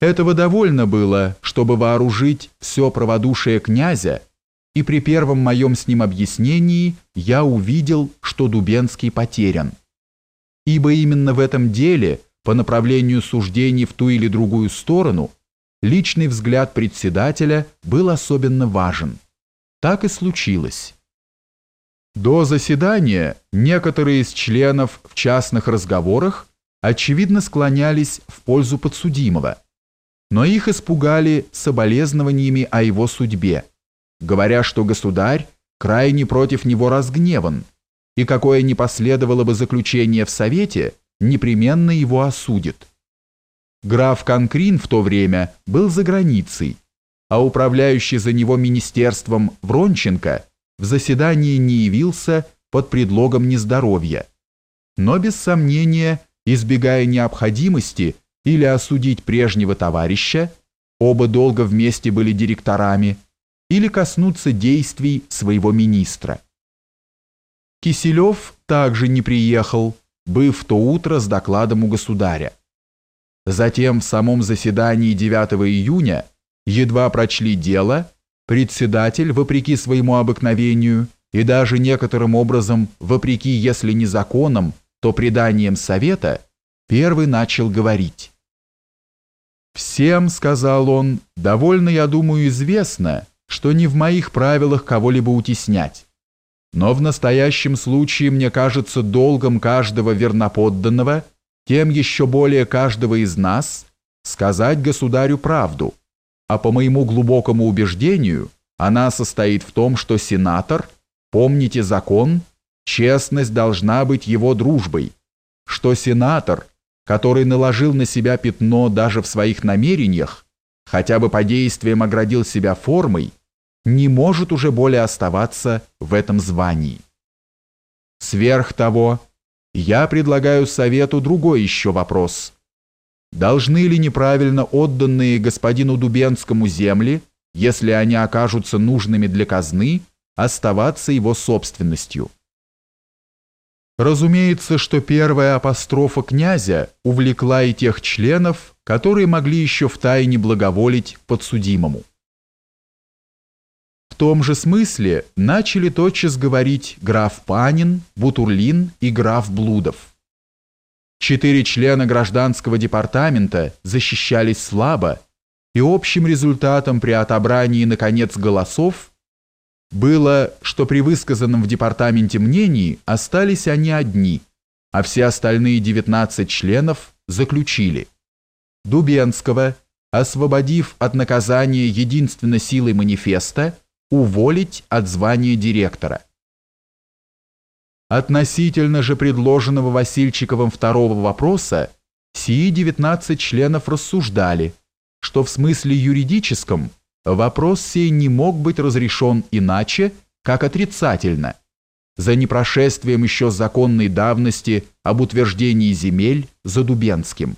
Этого довольно было, чтобы вооружить все праводушие князя, и при первом моем с ним объяснении я увидел, что Дубенский потерян. Ибо именно в этом деле, по направлению суждений в ту или другую сторону, личный взгляд председателя был особенно важен. Так и случилось. До заседания некоторые из членов в частных разговорах очевидно склонялись в пользу подсудимого, но их испугали соболезнованиями о его судьбе, говоря, что государь крайне против него разгневан, и какое не последовало бы заключение в Совете, непременно его осудит. Граф Конкрин в то время был за границей, а управляющий за него министерством Вронченко в заседании не явился под предлогом нездоровья. Но без сомнения, избегая необходимости или осудить прежнего товарища, оба долго вместе были директорами, или коснуться действий своего министра. Киселев также не приехал, быв то утро с докладом у государя. Затем в самом заседании 9 июня едва прочли дело, председатель, вопреки своему обыкновению и даже некоторым образом, вопреки, если не законам, то преданиям совета, первый начал говорить. «Всем, — сказал он, — довольно, я думаю, известно, что не в моих правилах кого-либо утеснять. Но в настоящем случае мне кажется долгом каждого верноподданного, тем еще более каждого из нас, сказать государю правду, а по моему глубокому убеждению она состоит в том, что сенатор, помните закон, честность должна быть его дружбой, что сенатор, который наложил на себя пятно даже в своих намерениях, хотя бы по действиям оградил себя формой, не может уже более оставаться в этом звании. Сверх того, я предлагаю совету другой еще вопрос. Должны ли неправильно отданные господину Дубенскому земли, если они окажутся нужными для казны, оставаться его собственностью? Разумеется, что первая апострофа князя увлекла и тех членов, которые могли еще втайне благоволить подсудимому том же смысле начали тотчас говорить граф Панин, Бутурлин и граф Блудов. Четыре члена гражданского департамента защищались слабо, и общим результатом при отобрании, наконец, голосов было, что при высказанном в департаменте мнении остались они одни, а все остальные 19 членов заключили. Дубенского, освободив от наказания единственно силой манифеста, уволить от звания директора. Относительно же предложенного Васильчиковым второго вопроса, сии 19 членов рассуждали, что в смысле юридическом вопрос сей не мог быть разрешен иначе, как отрицательно, за непрошествием еще законной давности об утверждении земель за Дубенским.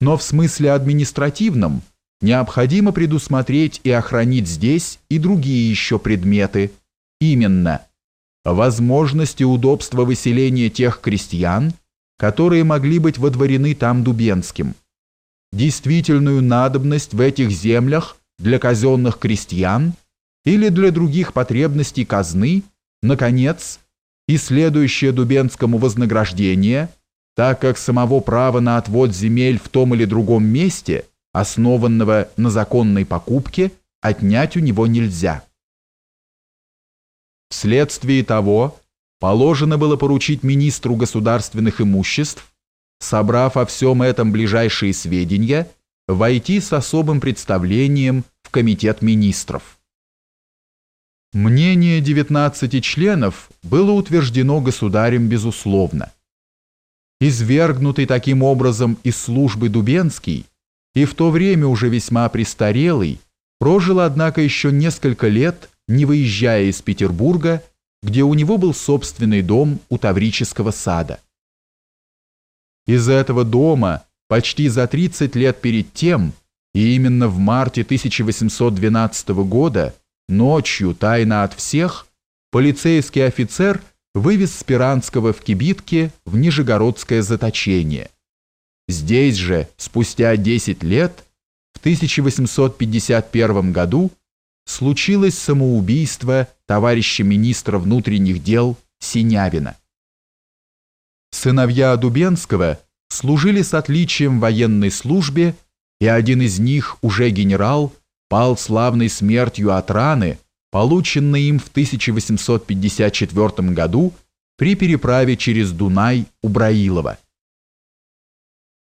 Но в смысле административном – необходимо предусмотреть и охранить здесь и другие еще предметы, именно возможности удобства выселения тех крестьян, которые могли быть водворены там Дубенским, действительную надобность в этих землях для казенных крестьян или для других потребностей казны, наконец, и следующее Дубенскому вознаграждение, так как самого права на отвод земель в том или другом месте – основанного на законной покупке, отнять у него нельзя. Вследствие того, положено было поручить министру государственных имуществ, собрав о всем этом ближайшие сведения, войти с особым представлением в комитет министров. Мнение 19 членов было утверждено государем безусловно. Извергнутый таким образом из службы Дубенский – и в то время уже весьма престарелый, прожил, однако, еще несколько лет, не выезжая из Петербурга, где у него был собственный дом у Таврического сада. Из этого дома почти за 30 лет перед тем, и именно в марте 1812 года, ночью, тайно от всех, полицейский офицер вывез Спиранского в кибитке в Нижегородское заточение – Здесь же, спустя 10 лет, в 1851 году, случилось самоубийство товарища министра внутренних дел Синявина. Сыновья Дубенского служили с отличием в военной службе, и один из них, уже генерал, пал славной смертью от раны, полученной им в 1854 году при переправе через Дунай у Браилова.